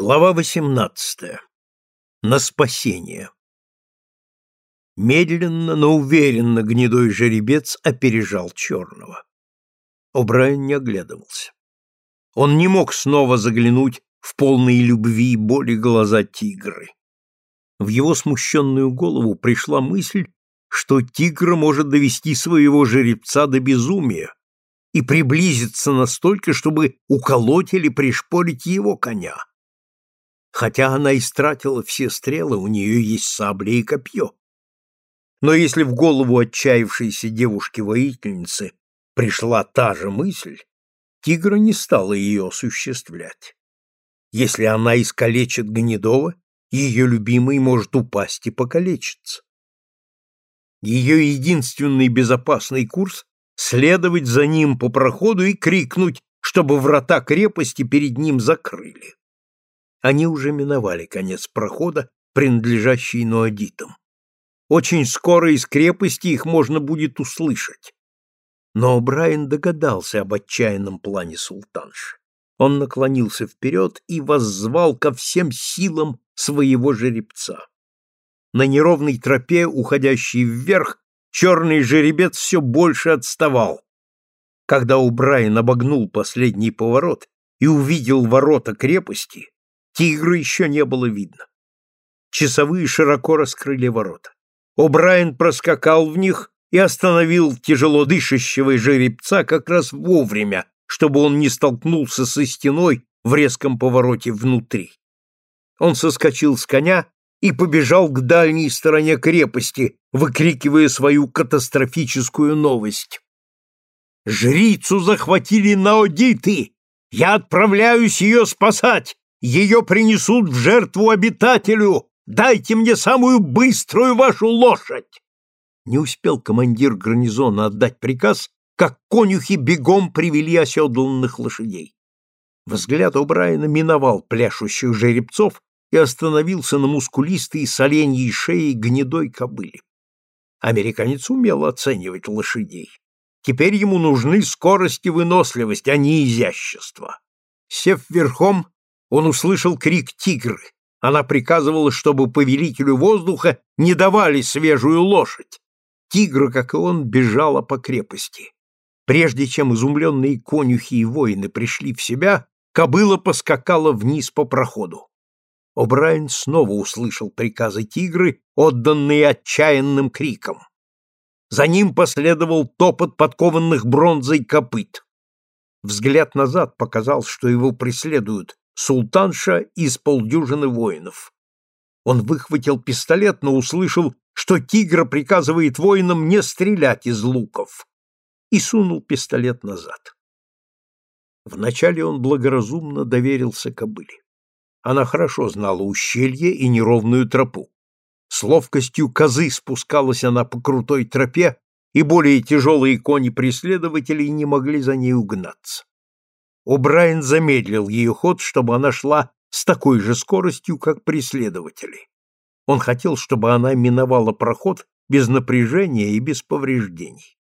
Глава 18. На спасение. Медленно, но уверенно гнедой жеребец опережал черного. О'Брайен не оглядывался. Он не мог снова заглянуть в полные любви и боли глаза тигры. В его смущенную голову пришла мысль, что тигр может довести своего жеребца до безумия и приблизиться настолько, чтобы уколоть или пришпорить его коня. Хотя она истратила все стрелы, у нее есть сабля и копье. Но если в голову отчаявшейся девушки-воительницы пришла та же мысль, тигра не стала ее осуществлять. Если она искалечит Гнедова, ее любимый может упасть и покалечиться. Ее единственный безопасный курс — следовать за ним по проходу и крикнуть, чтобы врата крепости перед ним закрыли. Они уже миновали конец прохода, принадлежащий ноадитам. Очень скоро из крепости их можно будет услышать. Но Брайан догадался об отчаянном плане султанши. Он наклонился вперед и воззвал ко всем силам своего жеребца. На неровной тропе, уходящей вверх, черный жеребец все больше отставал. Когда Убрайан обогнул последний поворот и увидел ворота крепости, Тигра еще не было видно. Часовые широко раскрыли ворота. О'Брайен проскакал в них и остановил тяжело дышащего жеребца как раз вовремя, чтобы он не столкнулся со стеной в резком повороте внутри. Он соскочил с коня и побежал к дальней стороне крепости, выкрикивая свою катастрофическую новость. «Жрицу захватили наодиты! Я отправляюсь ее спасать! Ее принесут в жертву обитателю! Дайте мне самую быструю вашу лошадь!» Не успел командир гарнизона отдать приказ, как конюхи бегом привели оседланных лошадей. Взгляд О'Брайена миновал пляшущих жеребцов и остановился на мускулистой соленьей шее гнедой кобыле. Американец умел оценивать лошадей. Теперь ему нужны скорость и выносливость, а не изящество. Сев верхом, он услышал крик тигры. Она приказывала, чтобы повелителю воздуха не давали свежую лошадь. Тигра, как и он, бежала по крепости. Прежде чем изумленные конюхи и воины пришли в себя, кобыла поскакала вниз по проходу. О'Брайен снова услышал приказы тигры, отданные отчаянным криком. За ним последовал топот подкованных бронзой копыт. Взгляд назад показал, что его преследуют султанша из полдюжины воинов. Он выхватил пистолет, но услышал, что тигр приказывает воинам не стрелять из луков, и сунул пистолет назад. Вначале он благоразумно доверился кобыле. Она хорошо знала ущелье и неровную тропу. С ловкостью козы спускалась она по крутой тропе, и более тяжелые кони-преследователей не могли за ней угнаться. О'Брайен замедлил ее ход, чтобы она шла с такой же скоростью, как преследователи. Он хотел, чтобы она миновала проход без напряжения и без повреждений.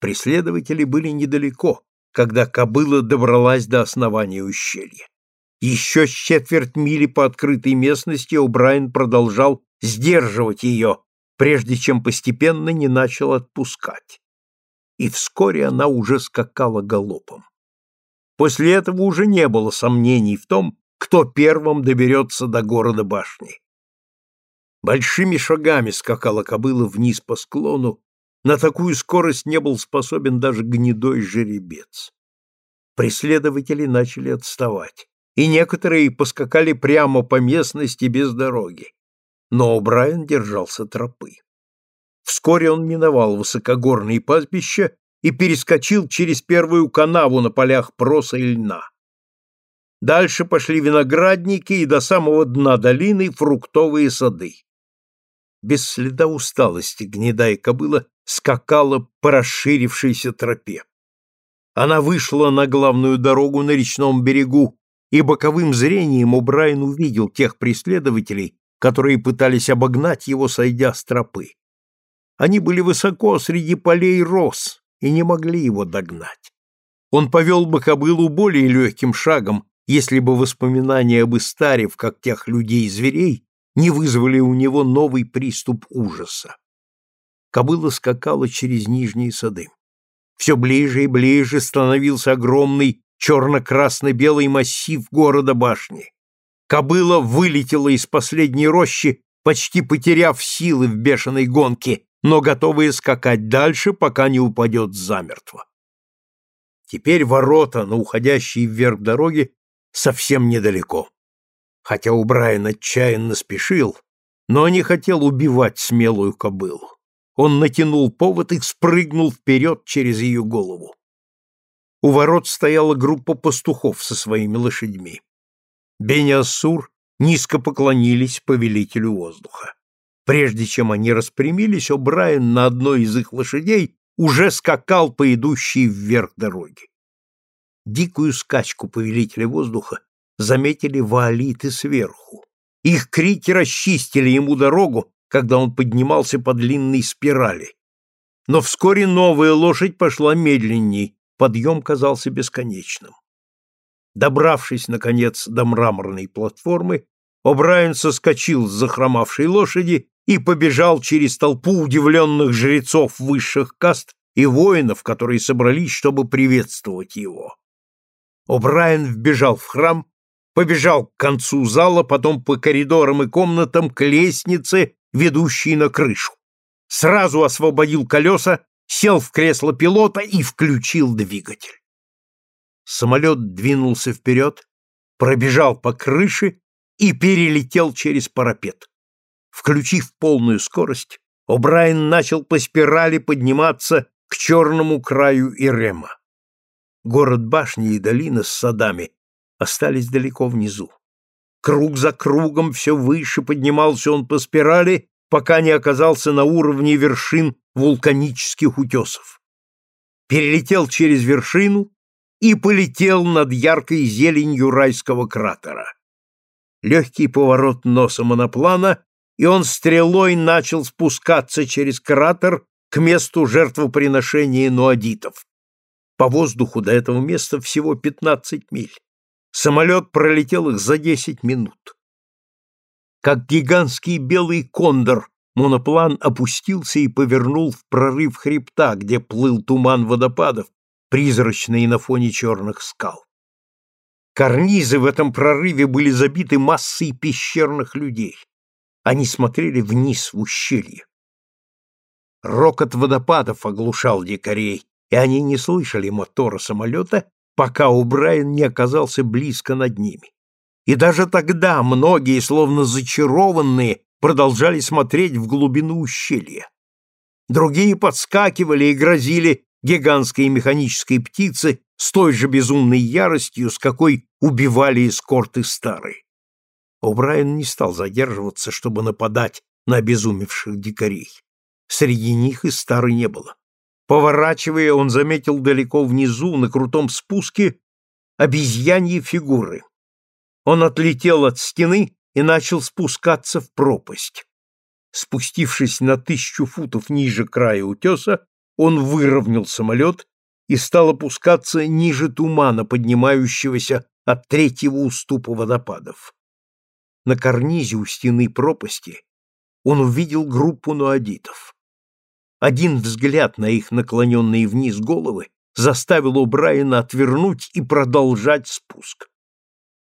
Преследователи были недалеко, когда кобыла добралась до основания ущелья. Еще с четверть мили по открытой местности О'Брайен продолжал сдерживать ее, прежде чем постепенно не начал отпускать. И вскоре она уже скакала галопом. После этого уже не было сомнений в том, кто первым доберется до города башни. Большими шагами скакала кобыла вниз по склону, на такую скорость не был способен даже гнедой жеребец. Преследователи начали отставать, и некоторые поскакали прямо по местности без дороги. Но Брайан держался тропы. Вскоре он миновал высокогорные пастбища и перескочил через первую канаву на полях проса и льна. Дальше пошли виноградники и до самого дна долины фруктовые сады. Без следа усталости гнедая кобыла скакала по расширившейся тропе. Она вышла на главную дорогу на речном берегу, и боковым зрением Убрайн увидел тех преследователей, которые пытались обогнать его, сойдя с тропы. Они были высоко среди полей роз, и не могли его догнать. Он повел бы кобылу более легким шагом, если бы воспоминания об Истаре в когтях людей и зверей не вызвали у него новый приступ ужаса. Кобыла скакала через нижние сады. Все ближе и ближе становился огромный черно-красно-белый массив города башни. Кобыла вылетела из последней рощи, почти потеряв силы в бешеной гонке, но готовая скакать дальше, пока не упадет замертво. Теперь ворота на уходящей вверх дороге совсем недалеко. Хотя у Убрайан отчаянно спешил, но не хотел убивать смелую кобылу. Он натянул повод и спрыгнул вперед через ее голову. У ворот стояла группа пастухов со своими лошадьми. Бениассур низко поклонились повелителю воздуха. Прежде чем они распрямились, О'Брайен на одной из их лошадей уже скакал по идущей вверх дороге. Дикую скачку повелителя воздуха заметили ваолиты сверху. Их крики расчистили ему дорогу, когда он поднимался по длинной спирали. Но вскоре новая лошадь пошла медленней, подъем казался бесконечным. Добравшись, наконец, до мраморной платформы, О'Брайен соскочил с захромавшей лошади и побежал через толпу удивленных жрецов высших каст и воинов, которые собрались, чтобы приветствовать его. О'Брайен вбежал в храм, побежал к концу зала, потом по коридорам и комнатам к лестнице, ведущей на крышу. Сразу освободил колеса, сел в кресло пилота и включил двигатель. Самолет двинулся вперед, пробежал по крыше и перелетел через парапет. Включив полную скорость, О'Брайен начал по спирали подниматься к черному краю Ирема. Город башни и долина с садами остались далеко внизу. Круг за кругом все выше поднимался он по спирали, пока не оказался на уровне вершин вулканических утесов. Перелетел через вершину и полетел над яркой зеленью райского кратера. Легкий поворот носа моноплана и он стрелой начал спускаться через кратер к месту жертвоприношения нуадитов. По воздуху до этого места всего 15 миль. Самолет пролетел их за 10 минут. Как гигантский белый кондор, моноплан опустился и повернул в прорыв хребта, где плыл туман водопадов, призрачный на фоне черных скал. Карнизы в этом прорыве были забиты массой пещерных людей. Они смотрели вниз в ущелье. Рокот водопадов оглушал дикарей, и они не слышали мотора самолета, пока Убрайан не оказался близко над ними. И даже тогда многие, словно зачарованные, продолжали смотреть в глубину ущелья. Другие подскакивали и грозили гигантской механической птице с той же безумной яростью, с какой убивали эскорты старые. О'Брайен не стал задерживаться, чтобы нападать на обезумевших дикарей. Среди них и старой не было. Поворачивая, он заметил далеко внизу, на крутом спуске, обезьяньи фигуры. Он отлетел от стены и начал спускаться в пропасть. Спустившись на тысячу футов ниже края утеса, он выровнял самолет и стал опускаться ниже тумана, поднимающегося от третьего уступа водопадов на карнизе у стены пропасти он увидел группу нуадитов. Один взгляд на их наклоненные вниз головы заставил О'Брайена отвернуть и продолжать спуск.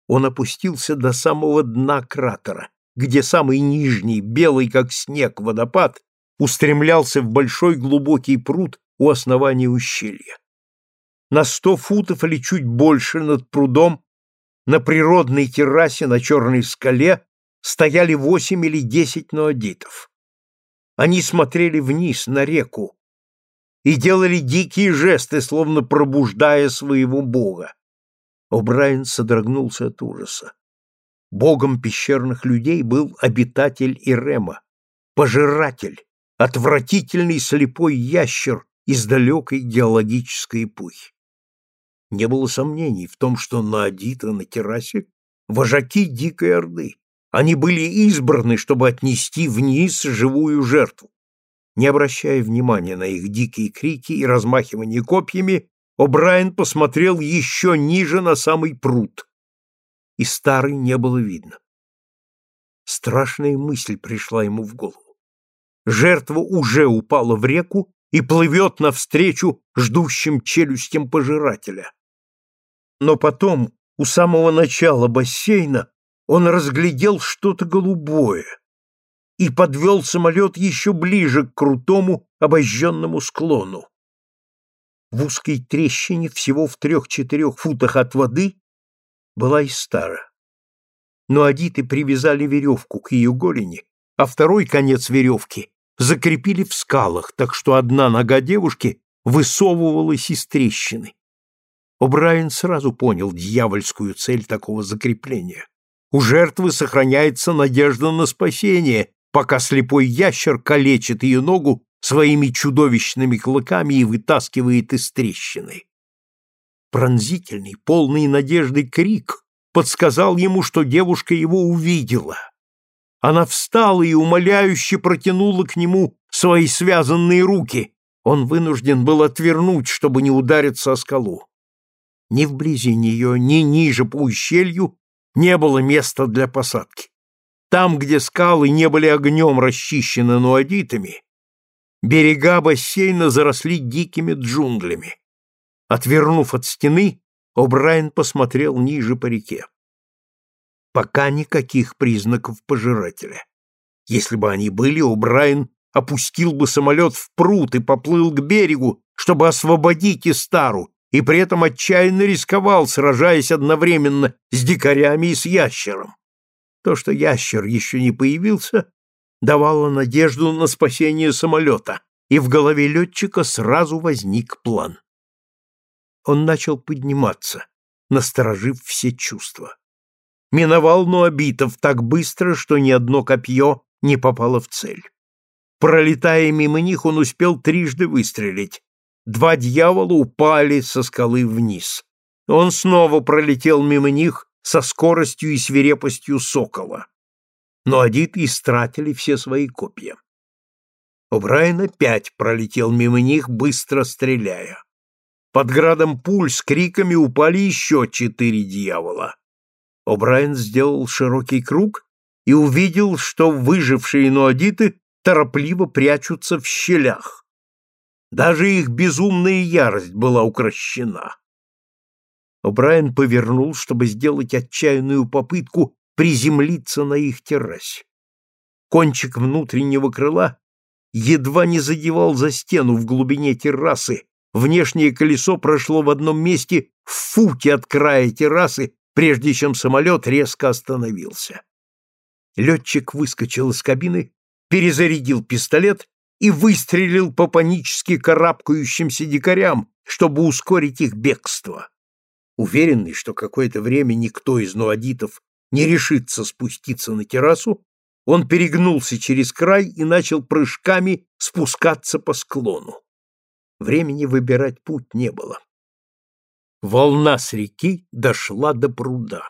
Он опустился до самого дна кратера, где самый нижний, белый как снег, водопад устремлялся в большой глубокий пруд у основания ущелья. На сто футов или чуть больше над прудом на природной террасе на черной скале стояли восемь или десять ноодитов. Они смотрели вниз на реку и делали дикие жесты, словно пробуждая своего бога. О'Брайен содрогнулся от ужаса. Богом пещерных людей был обитатель Ирема, пожиратель, отвратительный слепой ящер из далекой геологической эпохи. Не было сомнений в том, что на Адита на террасе вожаки Дикой Орды. Они были избраны, чтобы отнести вниз живую жертву. Не обращая внимания на их дикие крики и размахивание копьями, О'Брайен посмотрел еще ниже на самый пруд. и старой не было видно. Страшная мысль пришла ему в голову. Жертва уже упала в реку и плывет навстречу ждущим челюстям пожирателя. Но потом, у самого начала бассейна, он разглядел что-то голубое и подвел самолет еще ближе к крутому обожженному склону. В узкой трещине всего в трех-четырех футах от воды была и стара. Но адиты привязали веревку к ее голени, а второй конец веревки закрепили в скалах, так что одна нога девушки высовывалась из трещины. О'Брайен сразу понял дьявольскую цель такого закрепления. У жертвы сохраняется надежда на спасение, пока слепой ящер калечит ее ногу своими чудовищными клыками и вытаскивает из трещины. Пронзительный, полный надежды крик подсказал ему, что девушка его увидела. Она встала и умоляюще протянула к нему свои связанные руки. Он вынужден был отвернуть, чтобы не удариться о скалу. Ни вблизи нее, ни ниже по ущелью не было места для посадки. Там, где скалы не были огнем расчищены нуадитами, берега бассейна заросли дикими джунглями. Отвернув от стены, О'Брайен посмотрел ниже по реке. Пока никаких признаков пожирателя. Если бы они были, О'Брайен опустил бы самолет в пруд и поплыл к берегу, чтобы освободить Истару, и при этом отчаянно рисковал, сражаясь одновременно с дикарями и с ящером. То, что ящер еще не появился, давало надежду на спасение самолета, и в голове летчика сразу возник план. Он начал подниматься, насторожив все чувства. Миновал Нуабитов так быстро, что ни одно копье не попало в цель. Пролетая мимо них, он успел трижды выстрелить, Два дьявола упали со скалы вниз. Он снова пролетел мимо них со скоростью и свирепостью сокола. Но адиты истратили все свои копья. О'Брайен опять пролетел мимо них, быстро стреляя. Под градом пуль с криками упали еще четыре дьявола. О'Брайен сделал широкий круг и увидел, что выжившие нуадиты торопливо прячутся в щелях. Даже их безумная ярость была укращена. О'Брайен повернул, чтобы сделать отчаянную попытку приземлиться на их террасе. Кончик внутреннего крыла едва не задевал за стену в глубине террасы, внешнее колесо прошло в одном месте в футе от края террасы, прежде чем самолет резко остановился. Летчик выскочил из кабины, перезарядил пистолет и выстрелил по панически карабкающимся дикарям, чтобы ускорить их бегство. Уверенный, что какое-то время никто из нуадитов не решится спуститься на террасу, он перегнулся через край и начал прыжками спускаться по склону. Времени выбирать путь не было. Волна с реки дошла до пруда.